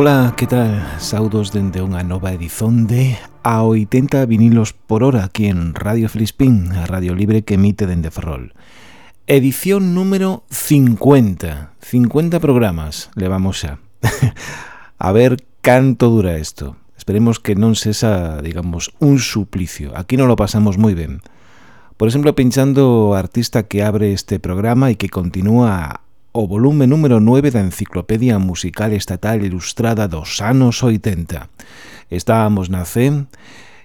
Ola, que tal? Saudos dende unha nova edición de A 80 vinilos por hora aquí en Radio Filispín, a radio libre que emite dende Ferrol. Edición número 50. 50 programas levamos xa. a ver canto dura isto. Esperemos que non sexa, digamos, un suplicio. Aquí non lo pasamos moi ben. Por exemplo, pinchando artista que abre este programa e que continúa o volume número 9 da Enciclopedia Musical Estatal Ilustrada dos anos 80. Estábamos na CEM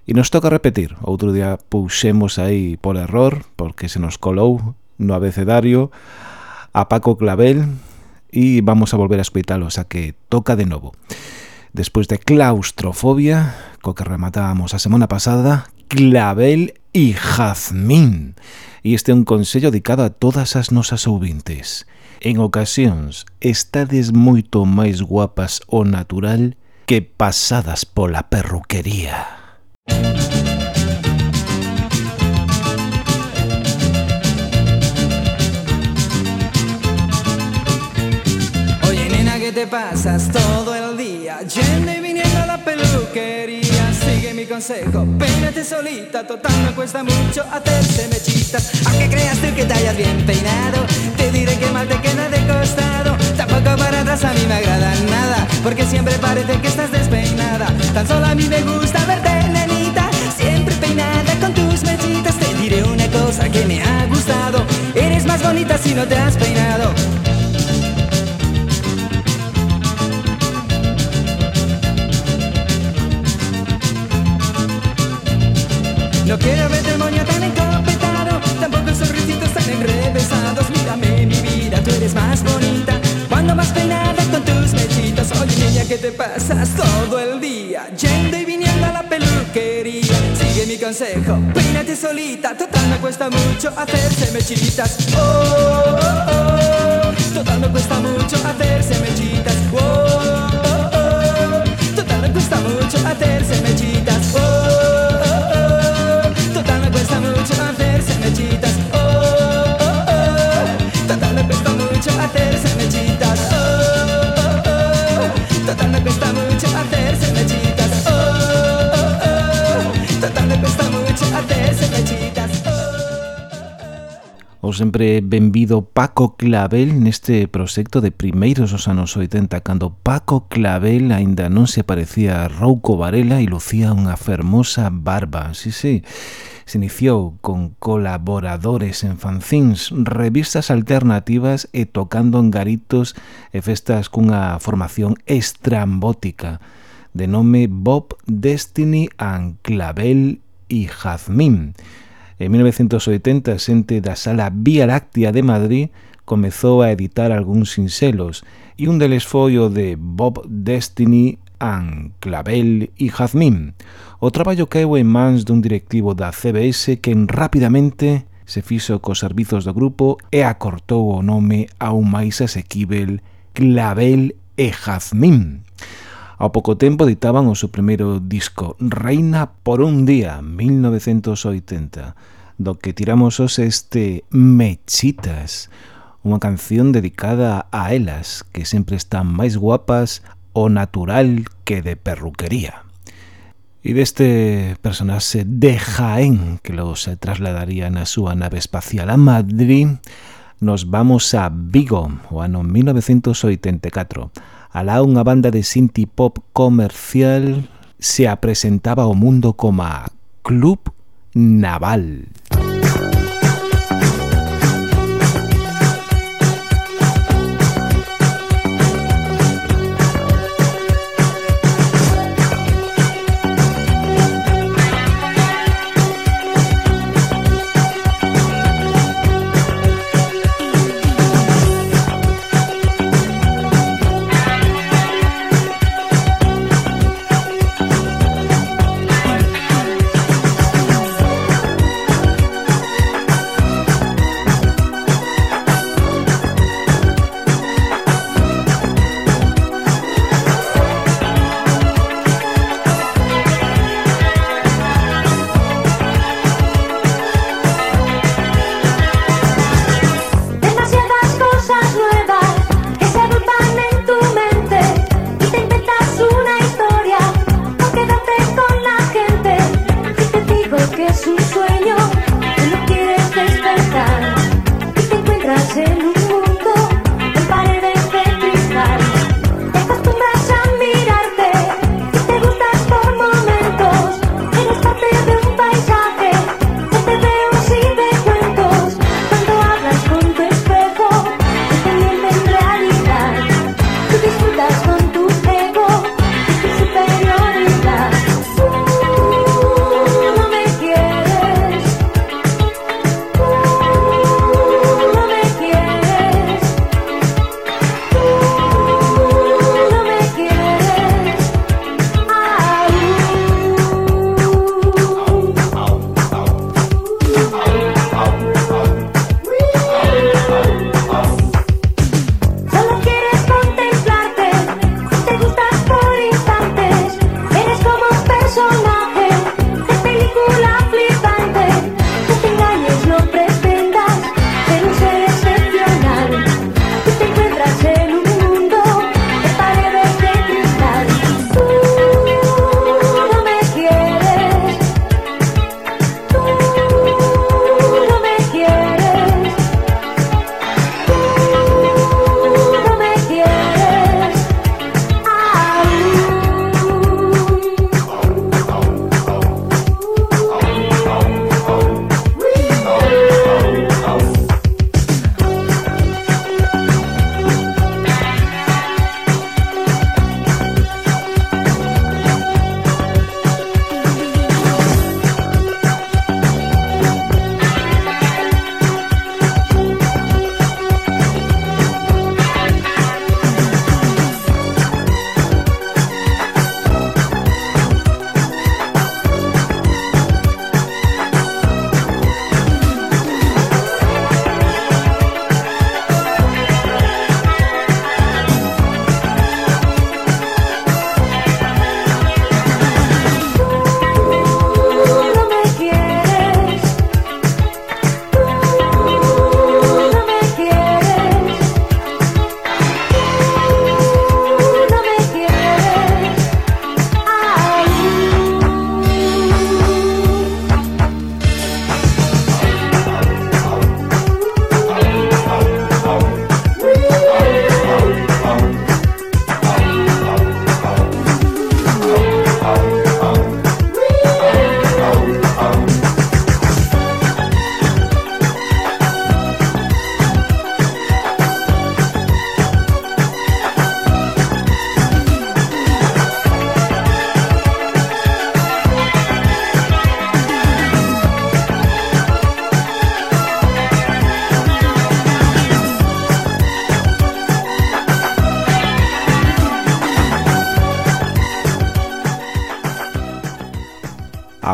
e nos toca repetir. Outro día puxemos aí por error, porque se nos colou no abecedario, a Paco Clavel e vamos a volver a escuitalo, xa que toca de novo. Despois de claustrofobia, co que rematábamos a semana pasada, Clavel e Jazmín. E este é un consello dedicado a todas as nosas ouvintes. En ocasións estades moito máis guapas o natural que pasadas pola perruquería. Oye nena, ¿qué te pasas todo el día? Yendo y viniendo a la peluquería mi consejo, peínate solita Total no cuesta mucho hacerse mechitas Aunque creas tú que te hayas bien peinado. Te diré que mal te queda de costado. Tampoco para atrás a mí me agrada nada Porque siempre parece que estás despeinada. Tan solo a mí me gusta verte, nenita Siempre peinada con tus mechitas. Te diré una cosa que me ha gustado. Eres más bonita si no te has peinado tú eres más bonita. Cuando más peinada con tus mechitas. Oye niña, ¿qué te pasas todo el día? Yendo y viniendo a la peluquería. Sigue mi consejo, peínate solita. Total no cuesta mucho hacerse mechitas. Oh, oh, oh. Total no cuesta mucho hacerse mechitas. Oh, oh, Total no cuesta mucho hacerse mechitas sempre, benvido Paco Clavel neste proxecto de primeiros os anos 80, cando Paco Clavel aínda non se parecía a Rouco Varela e lucía unha fermosa barba. Sí, sí, se iniciou con colaboradores en fanzins, revistas alternativas e tocando en garitos e festas cunha formación estrambótica de nome Bob Destiny and Clavel e Jazmín. En 1980, xente da Sala Vía Láctea de Madrid comezou a editar algúns sinxelos e un deles foi o de Bob Destiny and Clavel e Jazmín. O traballo caeu en mans dun directivo da CBS que rapidamente se fixo cos servizos do grupo e acortou o nome a un máis asequível Clavel e Jazmín. Ao pouco tempo editaban o seu primeiro disco, Reina por un día, 1980, do que tiramos os este Mechitas, unha canción dedicada a elas, que sempre están máis guapas o natural que de perruquería. E deste personaxe de Jaén, que logo se trasladaría na súa nave espacial a Madrid, nos vamos a Vigo, o ano 1984, alá unha banda de synthie pop comercial se apresentaba ao mundo como a Club Naval.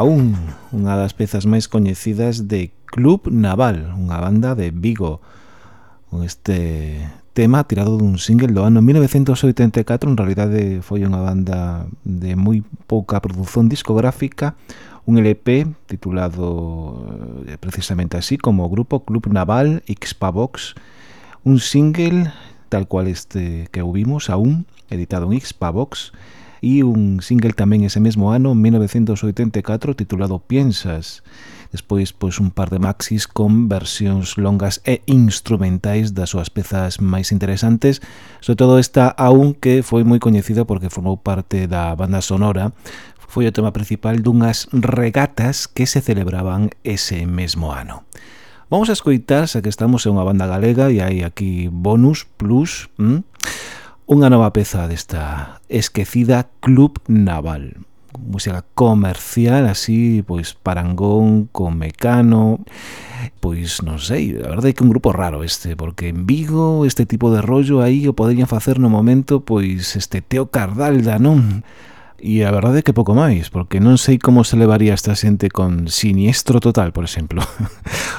Aún, unha das pezas máis coñecidas de Club Naval, unha banda de Vigo. Con este tema tirado dun single do ano 1984, en realidade foi unha banda de moi pouca produción discográfica, un LP titulado eh, precisamente así como grupo Club Naval Xpavox, un single tal cual este que ouvimos aún, editado en Xpavox, e un single tamén ese mesmo ano, 1984, titulado Piensas. Despois, pois un par de maxis con versións longas e instrumentais das súas pezas máis interesantes, sobre todo esta aún que foi moi coñecida porque formou parte da banda sonora, foi o tema principal dunhas regatas que se celebraban ese mesmo ano. Vamos a escoitar, xa que estamos en unha banda galega e hai aquí bonus, plus... ¿m? unha nova peza desta esquecida Club Naval música comercial así, pois parangón con mecano pois non sei, a verdade é que un grupo raro este, porque en Vigo este tipo de rollo aí o poderían facer no momento pois este Teo Cardalda, non? E a verdade é que pouco máis, porque non sei como se levaría esta xente con Siniestro Total, por exemplo,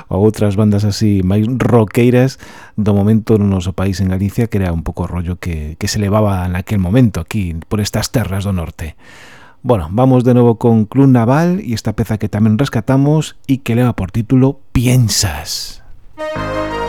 ou outras bandas así máis roqueiras do momento no noso país en Galicia, que era un pouco rollo que, que se levaba naquel momento aquí, por estas terras do norte. Bueno, vamos de novo con Club Naval e esta peza que tamén rescatamos e que leva por título Piensas. Piensas.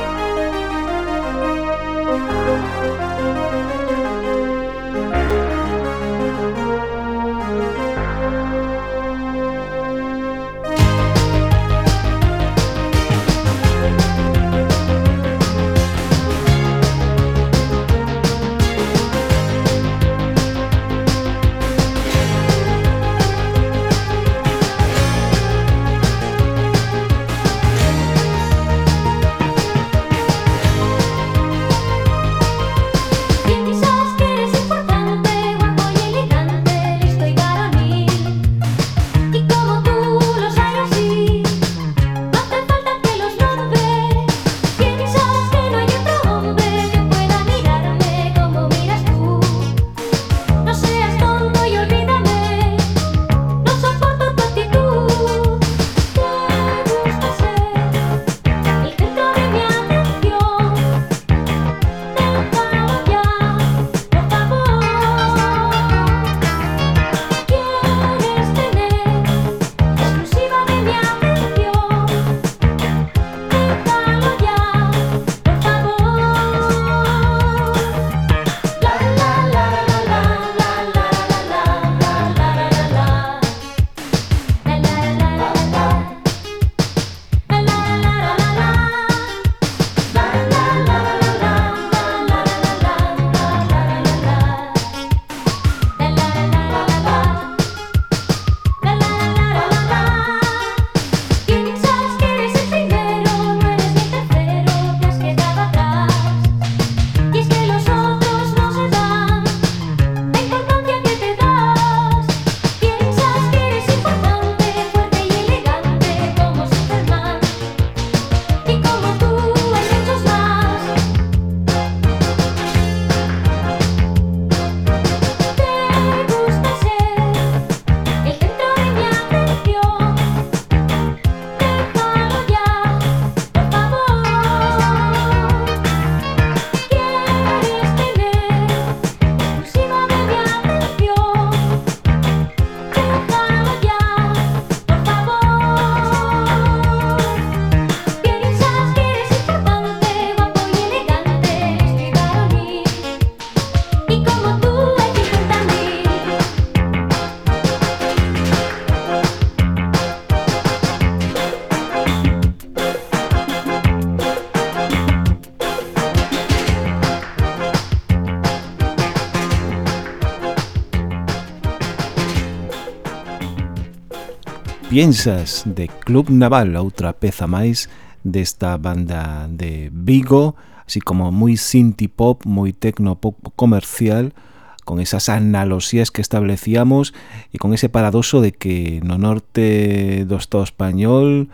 piensas de Club Naval, outra peza máis desta banda de Vigo, así como moi synth pop, moi techno pop comercial, con esas analogías que establecíamos e con ese paradoso de que no norte do Estado español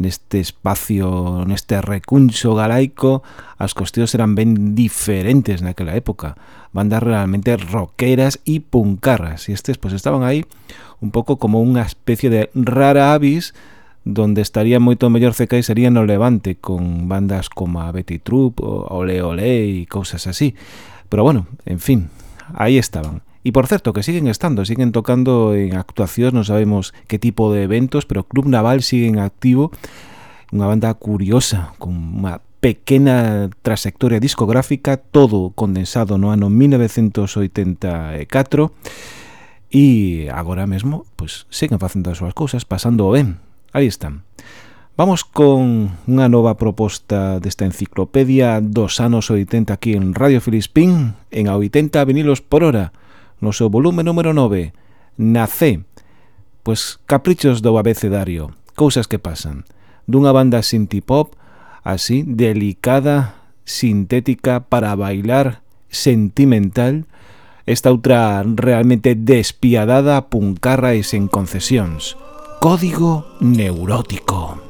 neste espacio, neste recuncho galaico, as cuestións eran ben diferentes naquela época. Bandas realmente rockeras e puncarras. E estes pois estaban aí un pouco como unha especie de rara avis donde estaría moito mellor CK sería no Levante con bandas como a Betty Troop, o Ole Ole e cousas así. Pero bueno, en fin, aí estaban. E por certo que siguen estando, siguen tocando en actuacións, non sabemos que tipo de eventos, pero Club Naval sigue en activo, unha banda curiosa, con unha pequena trayectoria discográfica, todo condensado no ano 1984, e agora mesmo pois, siguen facendo as súas cousas, pasando ben, aí están. Vamos con unha nova proposta desta enciclopedia dos anos 80 aquí en Radio Filispín, en a 80 vinilos por hora no seu volume número 9, na C, pois caprichos do abecedario, cousas que pasan, dunha banda synth-pop así delicada, sintética para bailar, sentimental, esta outra realmente despiadada, puncarra e sen concesións. Código neurótico.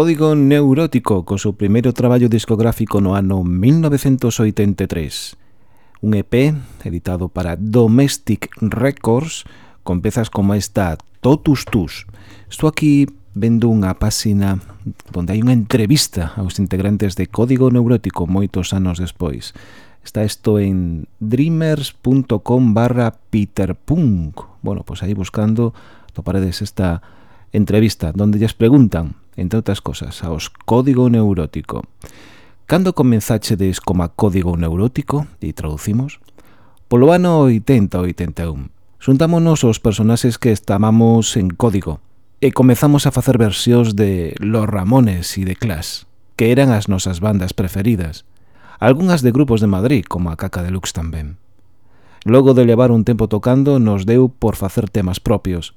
Código Neurótico co seu primeiro traballo discográfico no ano 1983. Un EP editado para Domestic Records con pezas como esta Totus Tus. Estou aquí vendo unha páxina onde hai unha entrevista aos integrantes de Código Neurótico moitos anos despois. Está isto en dreamers.com barra peterpunk. Bueno, pois pues aí buscando toparedes esta entrevista donde lles preguntan entre outras cosas, aos código neurótico. Cando comenzachedes como código neurótico, e traducimos, polo ano 80-81, xuntámonos os personaxes que estamamos en código e comezamos a facer versións de Los Ramones e de Clash, que eran as nosas bandas preferidas, algunhas de grupos de Madrid, como a Caca Deluxe tamén. Logo de levar un tempo tocando, nos deu por facer temas propios.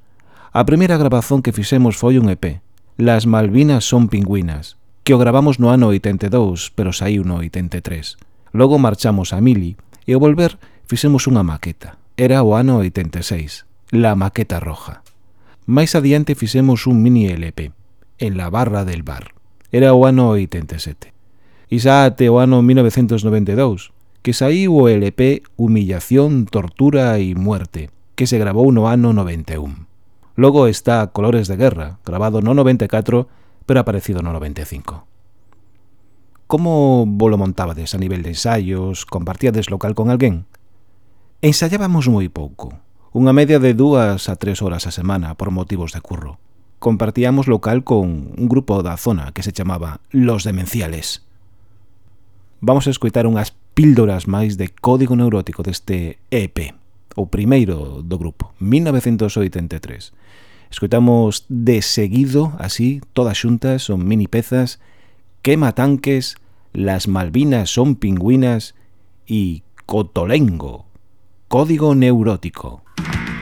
A primeira grabazón que fixemos foi un EP, Las Malvinas son pingüinas, que o gravamos no ano 82, pero saiu no 83. Logo marchamos a Mili e ao volver fixemos unha maqueta. Era o ano 86, la maqueta roja. Mais adiante fixemos un mini LP, en la barra del bar. Era o ano 87. Isa ate o ano 1992, que saiu o LP Humillación, Tortura e Muerte, que se grabou no ano 91. Logo está Colores de Guerra, grabado no 94, pero aparecido no 95. Como volo montabades a nivel de ensaios? Compartíades local con alguén? Ensayábamos moi pouco, unha media de dúas a tres horas a semana por motivos de curro. Compartíamos local con un grupo da zona que se chamaba Los Demenciales. Vamos a escoitar unhas píldoras máis de código neurótico deste EP o primeiro do grupo, 1983. Escoitamos de seguido, así, todas xuntas, son mini pezas, Quema tanques, Las Malvinas son pingüinas e Cotolengo, Código Neurótico. Música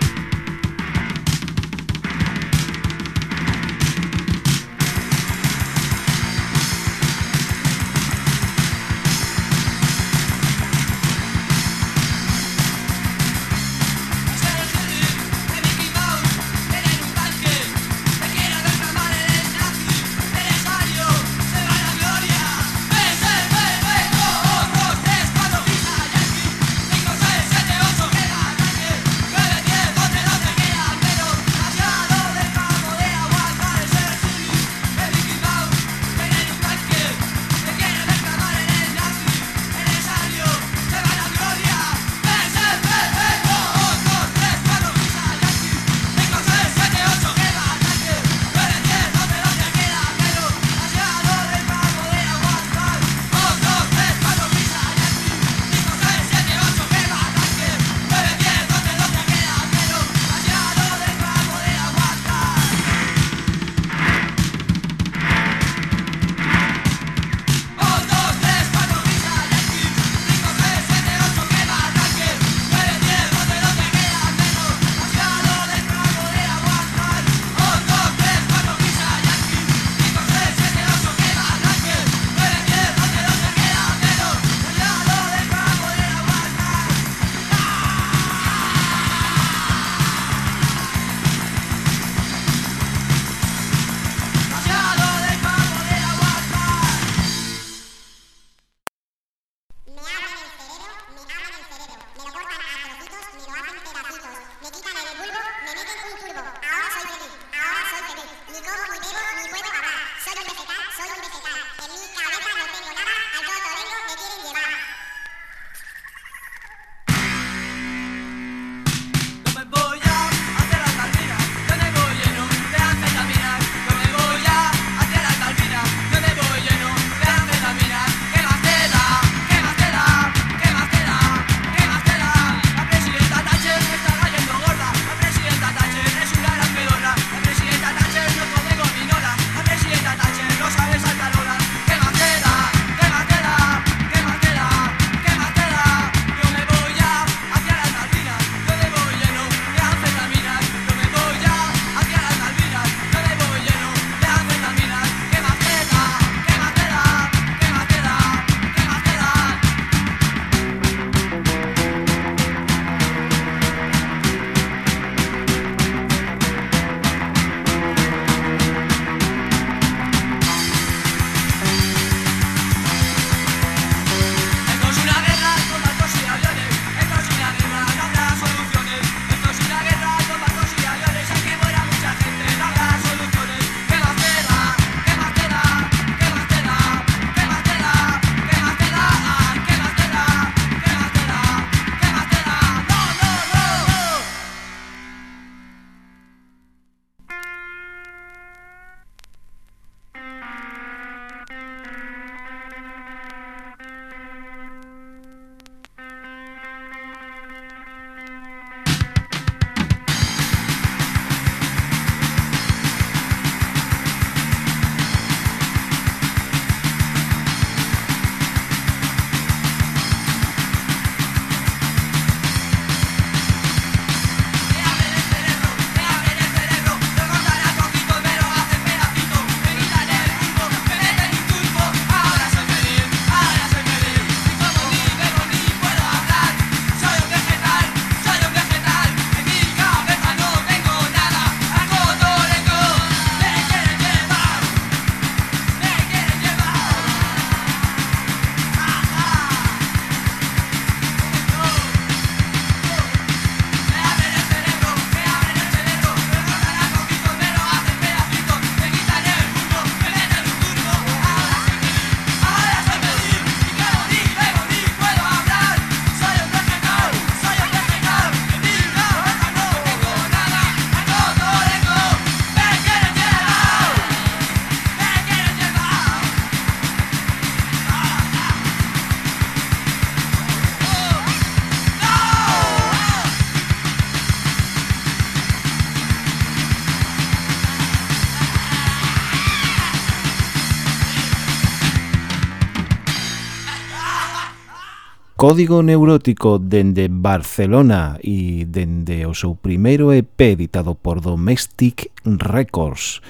Código Neurótico dende Barcelona e dende o seu primeiro EP editado por Domestic Records.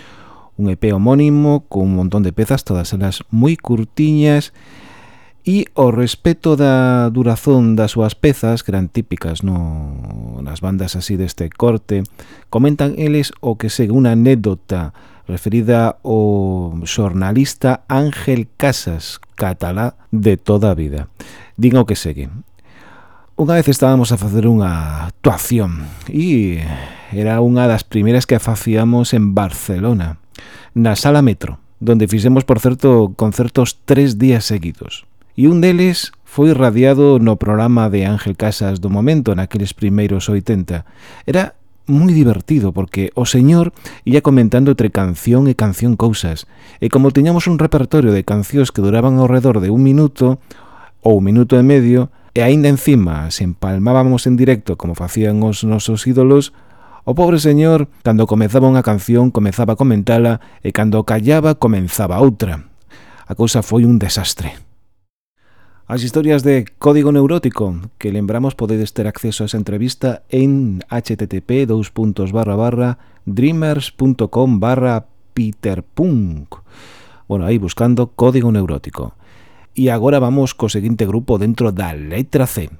Un EP homónimo con un montón de pezas, todas elas moi curtiñas e o respeto da durazón das súas pezas, que eran típicas no, nas bandas así deste corte, comentan eles o que segue unha anécdota referida ao xornalista Ángel Casas, catalá de toda a vida. Din o que segue. Unha vez estábamos a facer unha actuación e era unha das primeiras que facíamos en Barcelona, na Sala Metro, donde fixemos, por certo, concertos tres días seguidos. E un deles foi radiado no programa de Ángel Casas do momento naqueles primeiros 80. Era moi divertido porque o señor ia comentando entre canción e canción cousas e como tiñamos un repertorio de cancións que duraban ao redor de un minuto ou un minuto e medio e aínda encima se empalmábamos en directo como facían os nosos ídolos O pobre señor, cando comezaba unha canción, comezaba a comentala e cando callaba, comenzaba outra. A cousa foi un desastre. As historias de Código Neurótico que lembramos podedes ter acceso a esa entrevista en http dreamers.com barra peterpunk Bueno, aí buscando Código Neurótico. E agora vamos co seguinte grupo dentro da letra C.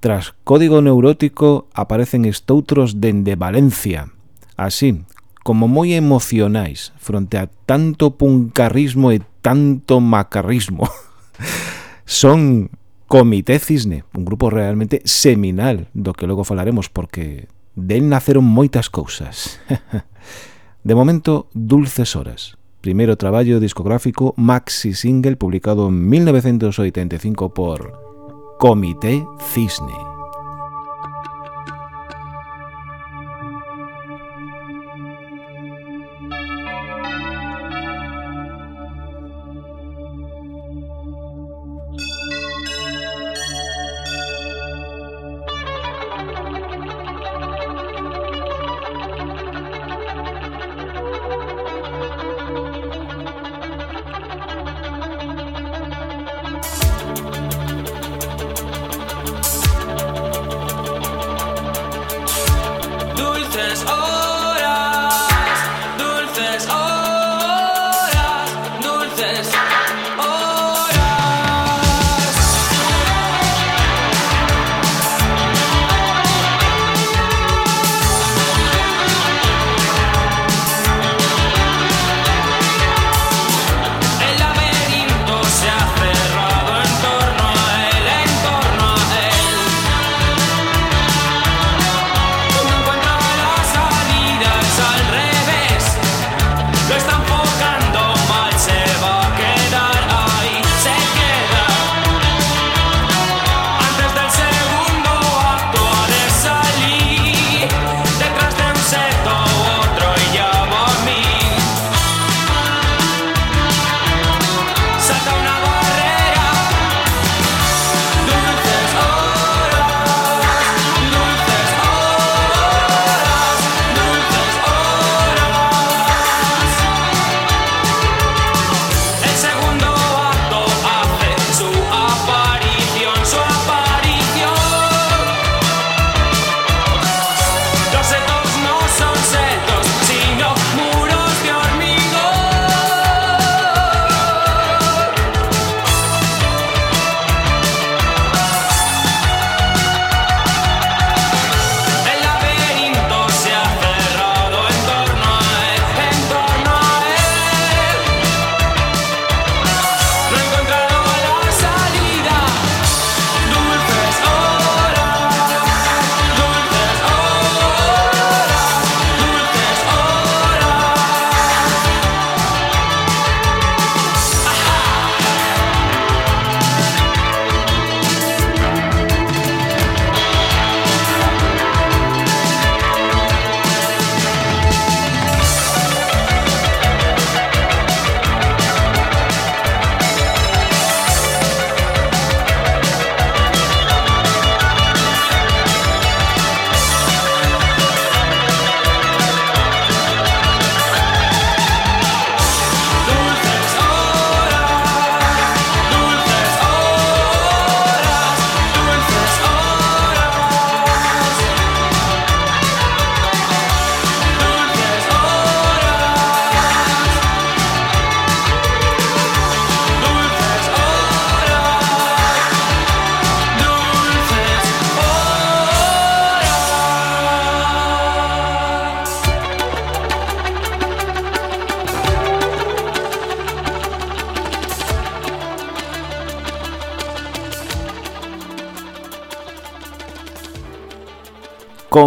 Tras Código Neurótico aparecen estoutros dende Valencia. Así, como moi emocionais fronte a tanto puncarrismo e tanto macarrismo. son Comité Cisne, un grupo realmente seminal, do que logo falaremos, porque del naceron moitas cousas. De momento, Dulces Horas, primeiro traballo discográfico maxi single publicado en 1985 por Comité Cisne.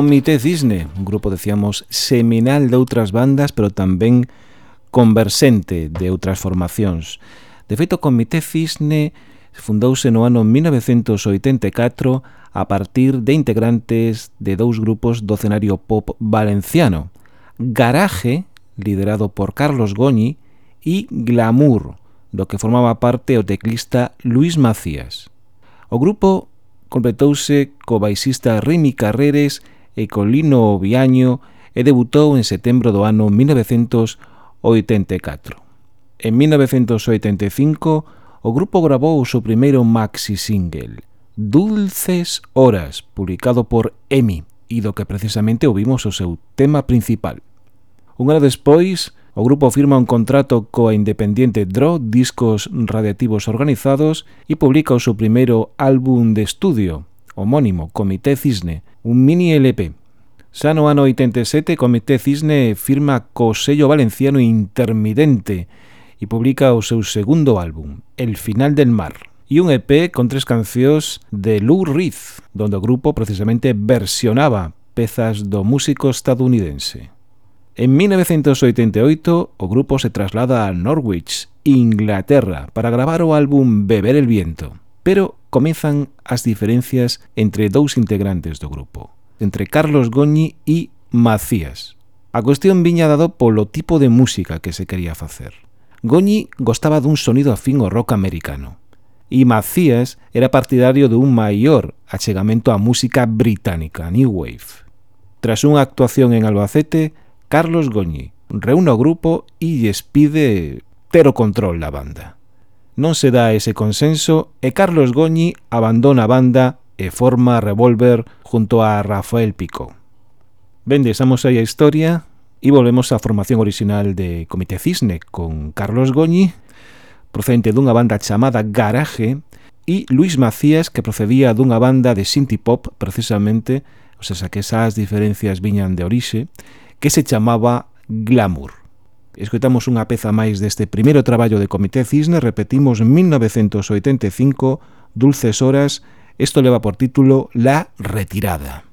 Comité Cisne, un grupo, decíamos, seminal de outras bandas, pero tamén conversente de outras formacións. De feito, Comité Cisne fundouse no ano 1984 a partir de integrantes de dous grupos do cenario pop valenciano, Garaje, liderado por Carlos Goñi, e Glamour, do que formaba parte o teclista Luis Macías. O grupo completouse co baixista Remy Carreres e con Lino Biaño e debutou en setembro do ano 1984. En 1985, o grupo grabou o seu primeiro maxi single, Dulces Horas, publicado por EMI, e do que precisamente ouvimos o seu tema principal. Un ano despois, o grupo firma un contrato coa independiente Draw Discos Radiativos Organizados e publica o seu primeiro álbum de estudio, homónimo Comité Cisne, un mini LP. Xa no ano 87, Comité Cisne firma co sello valenciano intermitente e publica o seu segundo álbum, El Final del Mar, e un EP con tres cancións de Lou Reed, donde o grupo precisamente versionaba pezas do músico estadounidense. En 1988, o grupo se traslada a Norwich, Inglaterra, para gravar o álbum Beber el Viento. Pero comezan as diferencias entre dous integrantes do grupo, entre Carlos Goñi e Macías. A cuestión viña dado polo tipo de música que se quería facer. Goñi gostaba dun sonido afín ao rock americano e Macías era partidario dun maior achegamento á música británica, New Wave. Tras unha actuación en Albacete, Carlos Goñi reúne o grupo e lles pide ter o control da banda non se dá ese consenso e Carlos Goñi abandona a banda e forma Revolver junto a Rafael Pico. Ben, desamos aí a historia e volvemos á formación orixinal de Comité Cisne con Carlos Goñi, procedente dunha banda chamada Garaje, e Luis Macías que procedía dunha banda de synth pop precisamente, ou seja, que esas diferencias viñan de orixe, que se chamaba Glamour. Escoitamos unha peza máis deste primeiro traballo de Comité Cisne, repetimos 1985, Dulces Horas, isto leva por título La Retirada.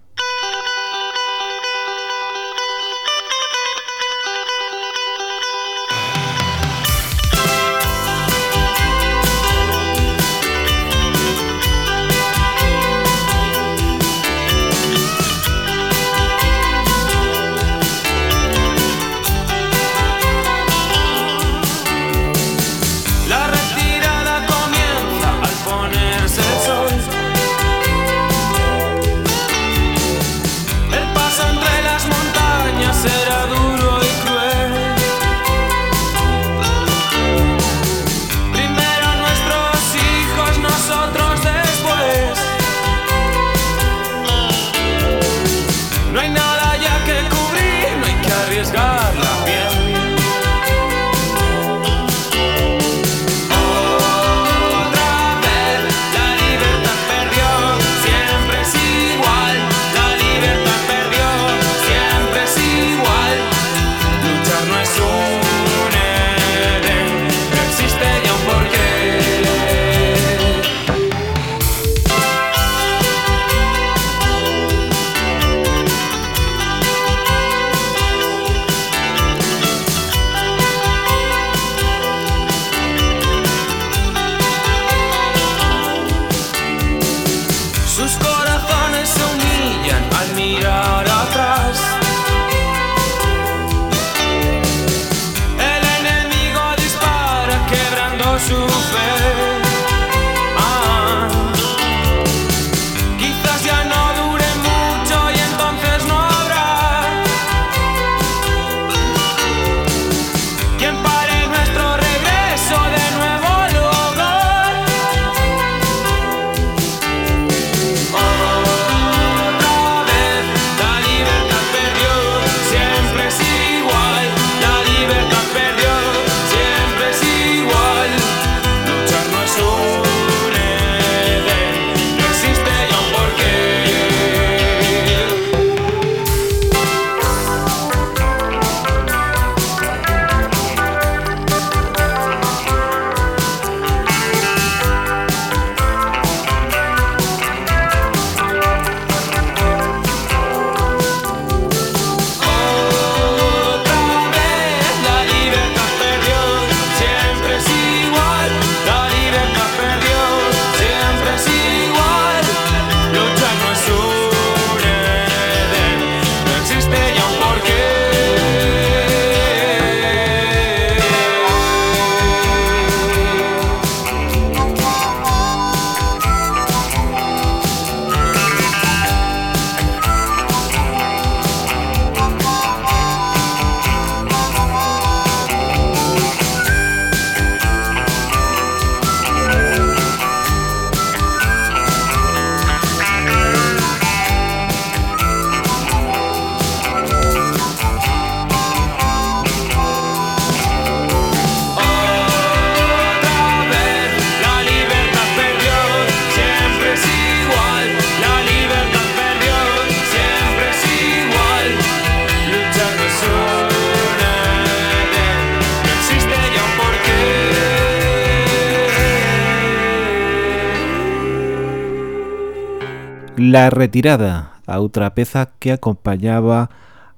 La Retirada, a outra peza que acompañaba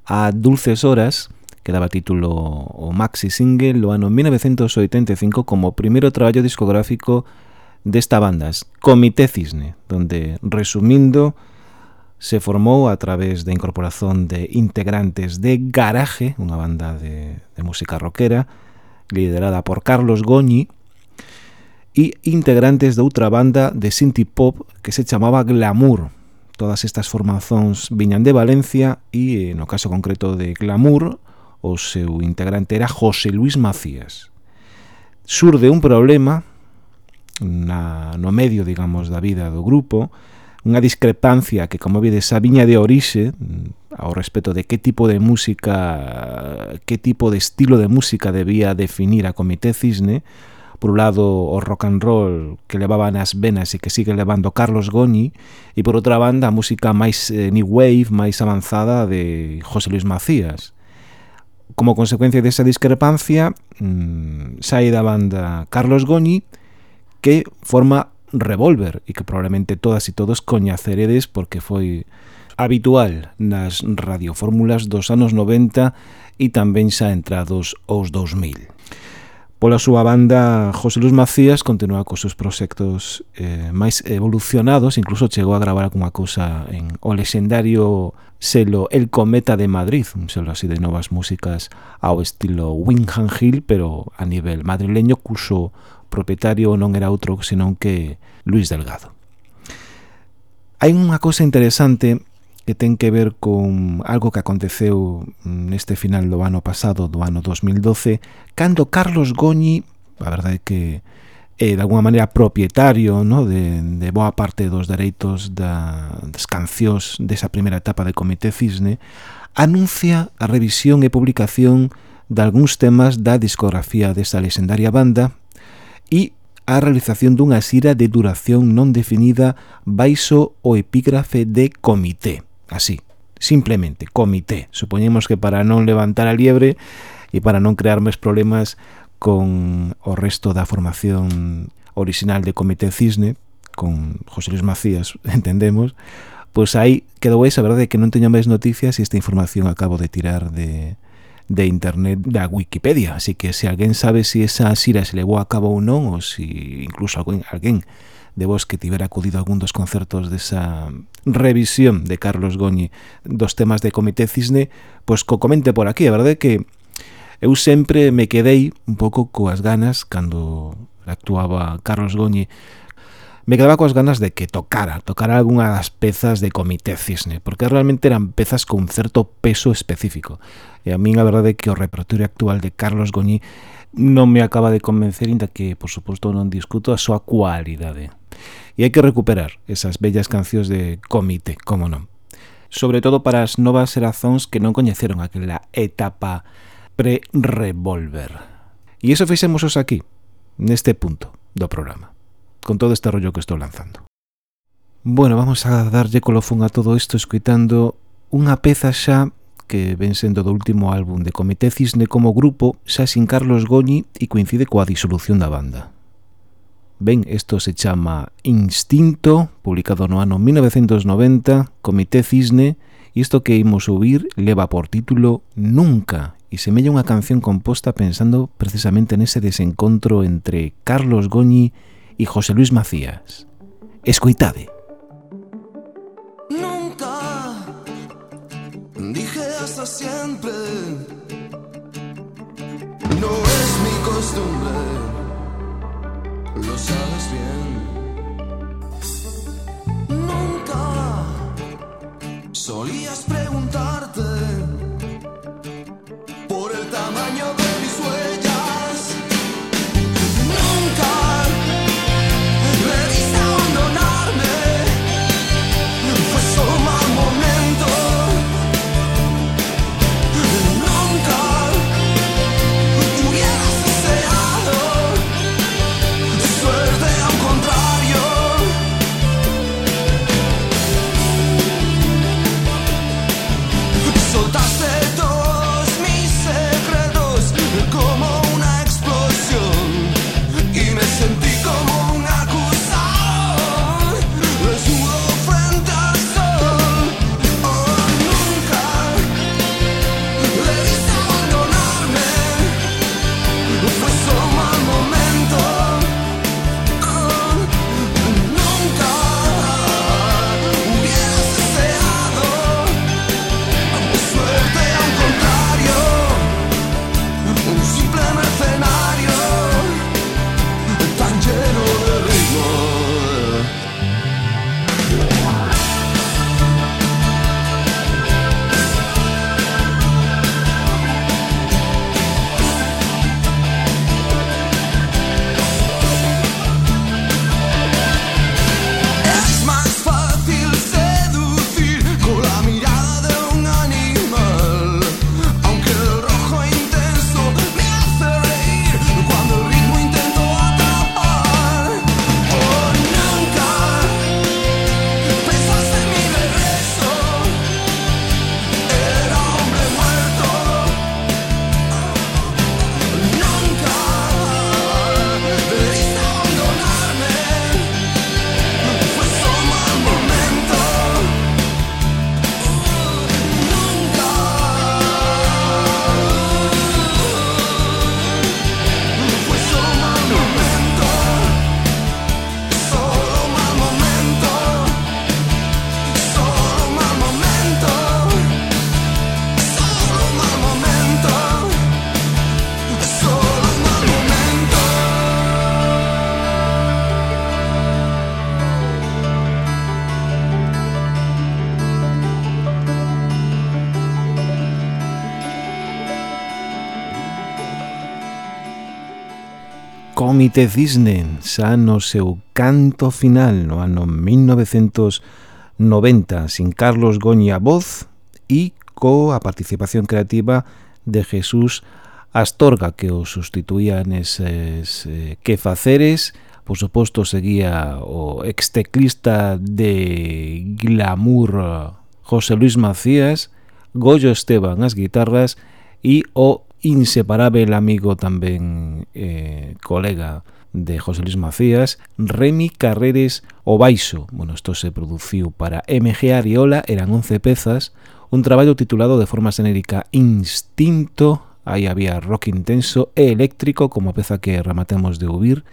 a Dulces Horas, que daba título o maxi single do ano 1985 como primeiro traballo discográfico desta banda, Comité Cisne, donde, resumindo, se formou a través da incorporación de integrantes de Garaje, unha banda de, música rockera, liderada por Carlos Goñi, e integrantes de outra banda de synth pop que se chamaba Glamour. Todas estas formazóns viñan de Valencia e, no caso concreto de Glamour, o seu integrante era José Luis Macías. Surde un problema na, no medio, digamos, da vida do grupo, unha discrepancia que, como vedes, a viña de orixe mm, ao respecto de que tipo de música, que tipo de estilo de música debía definir a Comité Cisne, por un lado o rock and roll que levaban as venas e que sigue levando Carlos Goñi e por outra banda a música máis eh, new wave, máis avanzada de José Luis Macías. Como consecuencia desa discrepancia mmm, sai da banda Carlos Goñi que forma Revolver e que probablemente todas e todos coñaceredes porque foi habitual nas radiofórmulas dos anos 90 e tamén xa entrados os 2000. Pola súa banda, José Luis Macías continúa cos seus proxectos eh, máis evolucionados, incluso chegou a gravar algunha cousa en o lexendario selo El Cometa de Madrid, un selo así de novas músicas ao estilo Wingham Hill, pero a nivel madrileño, cuso propietario non era outro senón que Luis Delgado. Hai unha cousa interesante e ten que ver con algo que aconteceu mm, neste final do ano pasado, do ano 2012, cando Carlos Goñi, a verdade é que é de alguma maneira propietario no? de, de boa parte dos dereitos da, das cancións desa primeira etapa de Comité Cisne, anuncia a revisión e publicación de algúns temas da discografía desta legendaria banda e a realización dunha xira de duración non definida baixo o epígrafe de Comité. Así, simplemente, comité. Supoñemos que para non levantar a liebre e para non crear máis problemas con o resto da formación original de Comité Cisne, con José Luis Macías, entendemos, pois aí quedou esa, verdade, que non teño máis noticias e esta información acabo de tirar de, de internet da Wikipedia, así que se alguén sabe se si esa xira se levou a cabo ou non, ou se si incluso alguén, alguén de vos que tivera acudido a algún dos concertos desa revisión de Carlos Goñi dos temas de Comité Cisne, pois co comente por aquí, a verdade que eu sempre me quedei un pouco coas ganas cando actuaba Carlos Goñi me quedaba coas ganas de que tocara, tocara algunha das pezas de Comité Cisne, porque realmente eran pezas con certo peso específico. E a min a verdade é que o repertorio actual de Carlos Goñi non me acaba de convencer, inda que, por suposto, non discuto a súa cualidade. E hai que recuperar esas bellas cancións de comité, como non. Sobre todo para as novas xerazóns que non coñeceron aquela etapa pre-revolver. E iso fixemos os aquí, neste punto do programa, con todo este rollo que estou lanzando. Bueno, vamos a darlle colofón a todo isto escuitando unha peza xa que ven sendo do último álbum de Comité Cisne como grupo xa sin Carlos Goñi e coincide coa disolución da banda. Ben, isto se chama Instinto, publicado no ano 1990, Comité Cisne, e isto que imos ouvir leva por título Nunca, e semella unha canción composta pensando precisamente nese desencontro entre Carlos Goñi e José Luis Macías. Escoitade. Siempre. No es mi costumbre. Lo sabes bien. Nunca solías preguntarte Noite Cisne, xa no seu canto final no ano 1990, sin Carlos Goña Voz e coa participación creativa de Jesús Astorga, que o sustituía neses eh, quefaceres, por suposto seguía o exteclista de glamour eh, José Luis Macías, Goyo Esteban as guitarras e o inseparável amigo tamén eh, colega de José Luis Macías, Remy Carreres o Baixo. Bueno, isto se produciu para MG Ariola, eran 11 pezas, un traballo titulado de forma xenérica Instinto, aí había rock intenso e eléctrico como a peza que rematemos de ouvir,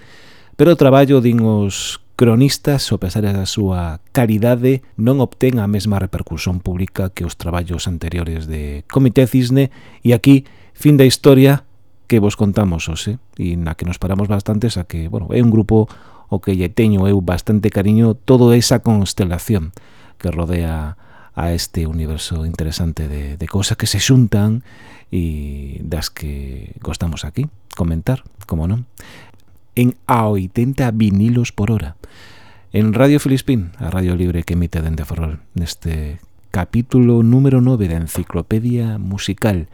pero o traballo din os cronistas, o pesar da súa caridade, non obtén a mesma repercusión pública que os traballos anteriores de Comité Cisne e aquí Fin da historia que vos contamos hoxe e na que nos paramos bastantes a que, bueno, é un grupo o que lle teño eu bastante cariño toda esa constelación que rodea a este universo interesante de, de cousas que se xuntan e das que gostamos aquí comentar, como non en a 80 vinilos por hora. En Radio Filispín, a radio libre que emite dende Ferrol neste capítulo número 9 da Enciclopedia Musical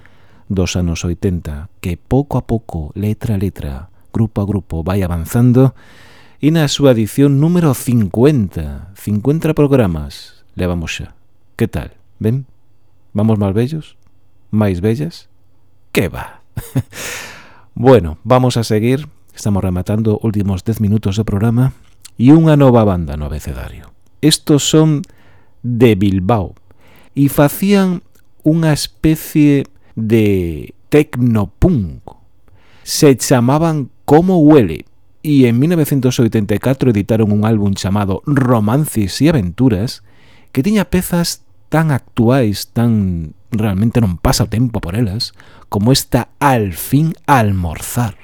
dos anos 80 que pouco a pouco, letra a letra, grupo a grupo, vai avanzando e na súa edición número 50, 50 programas levamos xa. Que tal? Ben? Vamos máis bellos? Máis bellas? Que va? bueno, vamos a seguir. Estamos rematando últimos 10 minutos do programa e unha nova banda no abecedario. Estos son de Bilbao e facían unha especie de Tecnopunk. Se chamaban Como Huele e en 1984 editaron un álbum chamado Romances e Aventuras que tiña pezas tan actuais, tan realmente non pasa o tempo por elas, como esta Al fin almorzar.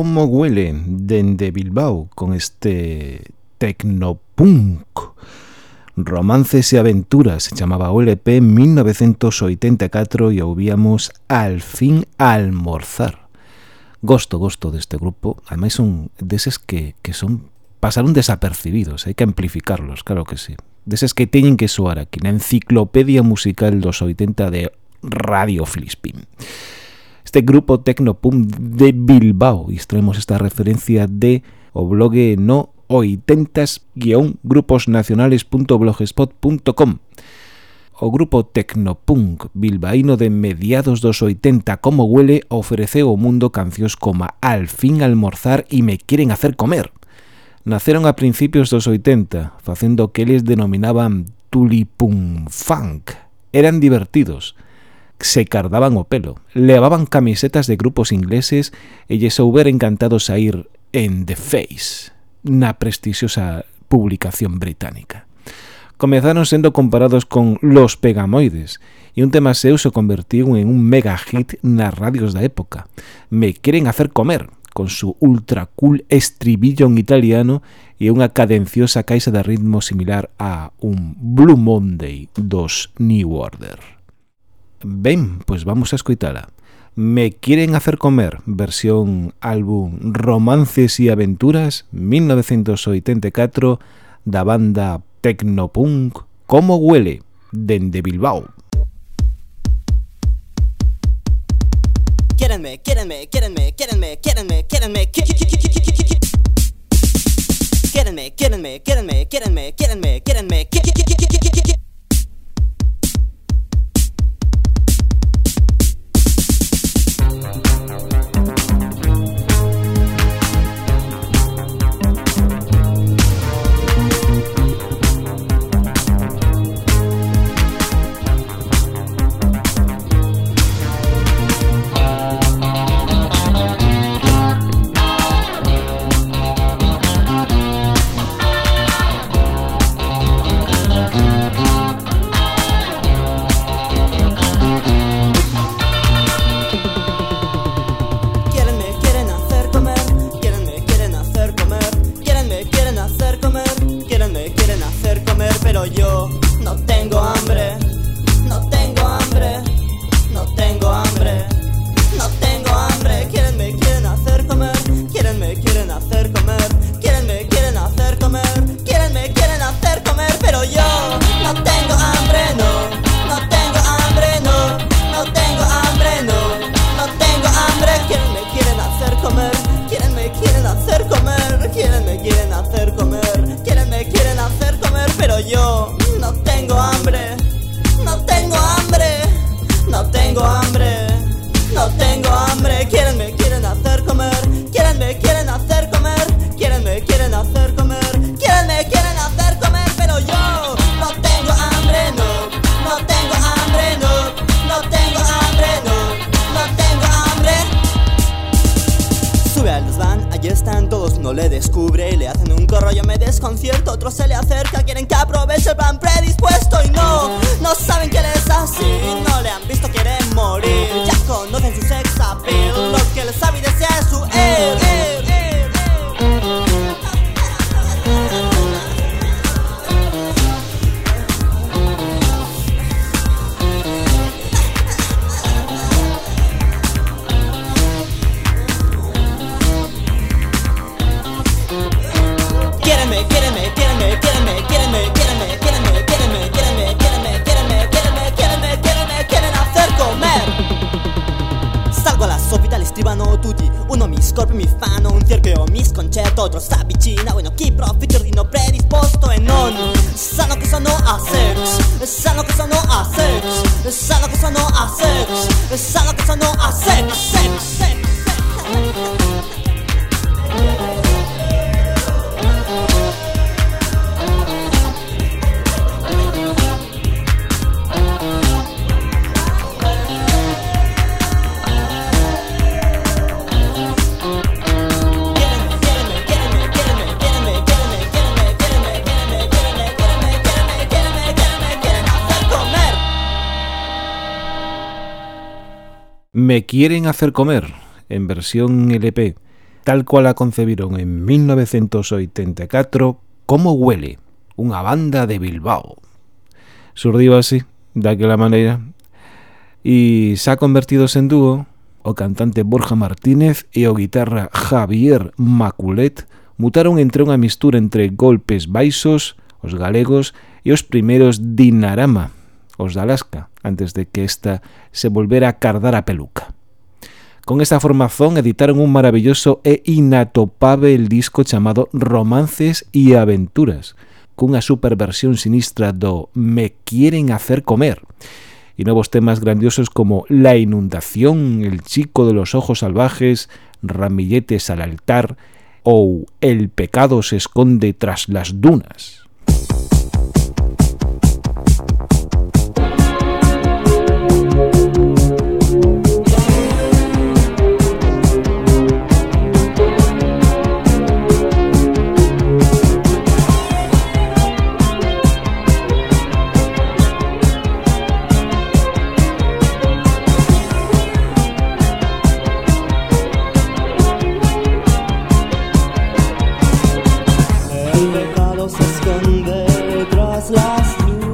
Como huele dende Bilbao con este tecnopunk. Romances e aventuras se chamaba o LP 1984 e ouvíamos Al fin almorzar. Gosto, gosto deste grupo, ademais son deses que, que son pasaron desapercibidos, hai que amplificarlos, claro que sí. Deses que teñen que soar aquí, na enciclopedia musical dos 80 de Radio Filispín. este grupo Tecnopum de Bilbao. E extraemos esta referencia de o blogue no oitentas-gruposnacionales.blogspot.com O grupo Tecnopunk bilbaíno de mediados dos 80 como huele ofreceu ao mundo cancións como Al fin almorzar e Me quieren hacer comer. Naceron a principios dos 80, facendo que eles denominaban tulipum funk. Eran divertidos, se cardaban o pelo. Levaban camisetas de grupos ingleses e lle souber encantados a ir en The Face, na prestixiosa publicación británica. Comezaron sendo comparados con Los Pegamoides e un tema seu se convertiu en un mega hit nas radios da época. Me queren hacer comer, con su ultra cool estribillo en italiano e unha cadenciosa caixa de ritmo similar a un Blue Monday dos New Order. Ben, pois vamos a escoitala. Me quieren hacer comer, versión álbum Romances y Aventuras 1984 da banda Tecnopunk Como huele, dende Bilbao. Quierenme, quierenme, quierenme, quierenme, quierenme, me quieren hacer comer, pero yo no tengo hambre. descubre y le hacen un corro, yo me desconcierto. Otro se le acerca, quieren que aproveche el plan predispuesto y no, no saben que les I said, I said, I said. Me quieren hacer comer, en versión LP, tal cual a concebiron en 1984, Como huele, unha banda de Bilbao. Surdiu así, daquela maneira, e xa convertidos en dúo o cantante Borja Martínez e o guitarra Javier Maculet mutaron entre unha mistura entre golpes baixos, os galegos, e os primeiros Dinarama, os de Alaska. Antes de que esta se volvera a cardar a peluca. Con esta formación editaron un maravilloso e inatopable disco chamado Romances y Aventuras, cunha superversión sinistra do Me quieren hacer comer, y nuevos temas grandiosos como La inundación, El chico de los ojos salvajes, Ramilletes al altar o El pecado se esconde tras las dunas. se esconde tras las luces.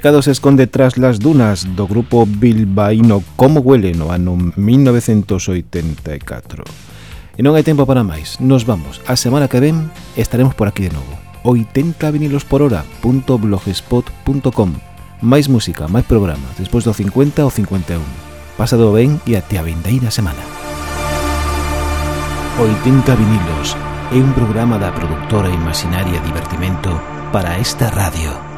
pecado se esconde tras las dunas do grupo bilbaíno Como Huele no ano 1984. E non hai tempo para máis, nos vamos. A semana que ven estaremos por aquí de novo. 80 vinilos por hora.blogspot.com Máis música, máis programas, despois do 50 ou 51. Pasado ben e até a vindeira semana. 80 vinilos é un programa da productora imaginaria Divertimento para esta radio.